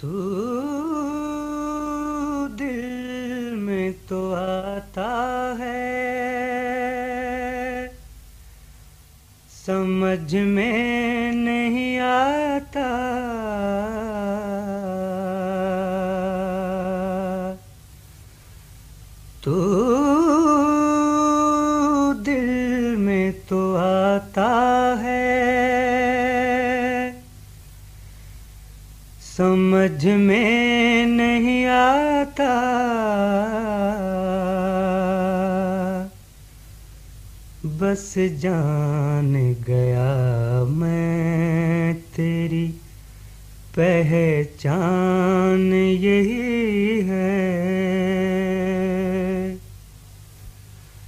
تو دل میں تو آتا ہے۔ سمجھ میں نہیں آتا۔ تو دل میں تو آتا ہے۔ سمجھ میں نہیں آتا۔ بس جان گیا میں تیری پہچان یہی ہے۔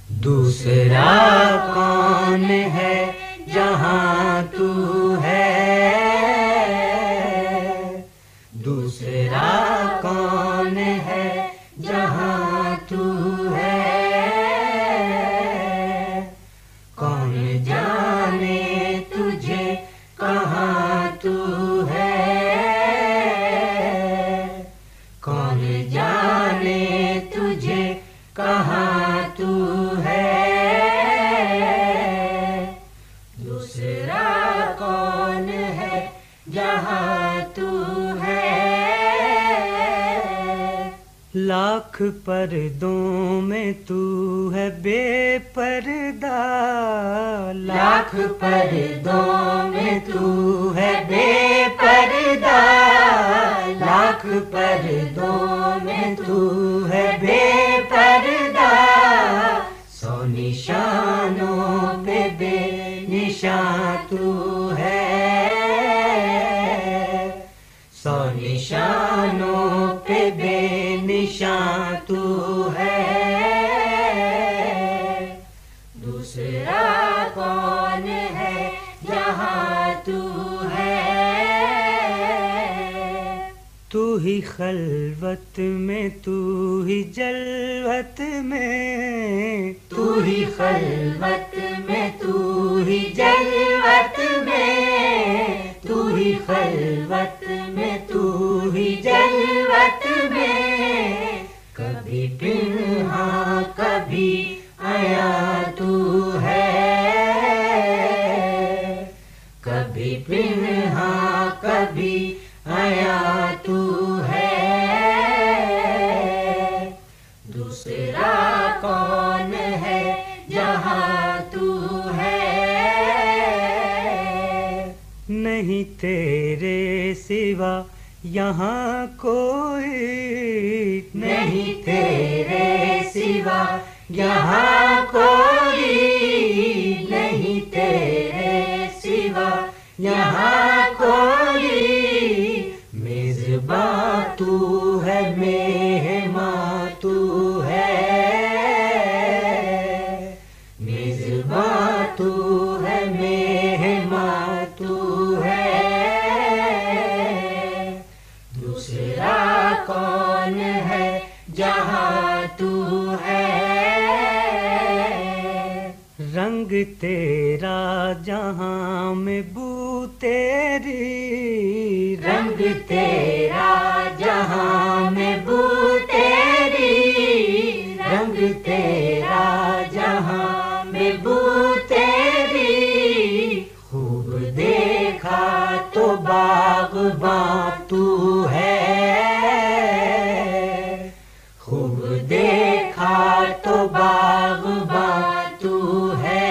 دوسرا کون ہے لاکھ پردوں میں تو ہے بے پردہ۔ لاکھ پردوں میں تو ہے بے پردہ۔ لاکھ پردوں نشان تو ہے۔ دوسرا کون ہے جہاں تو ہے؟ تو ہی خلوت میں، تو ہی جلوت میں۔ تو ہی خلوت میں، تو ہی جلوت ہی جلوت میں کبھی پنہا کبھی آیا تو ہے۔ کبھی پنہا کبھی آیا تو ہے۔ دوسرا کون ہے جہاں تو ہے؟ نہیں تیرے سوا یہاں کوئی نہیں تیرے سوا یہاں کوئی نہیں تیرے سوا یہاں کوئی میزباں تو جہاں تو ہے۔ رنگ تیرا جہاں میں بو تیری۔ رنگ تیرا جہاں خوب دیکھا تو باغباں تو ہے۔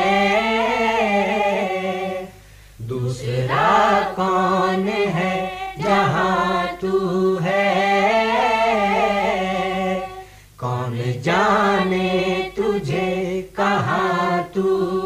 دوسرا کون ہے جہاں تو ہے؟ کون جانے تجھے؟ کہاں تو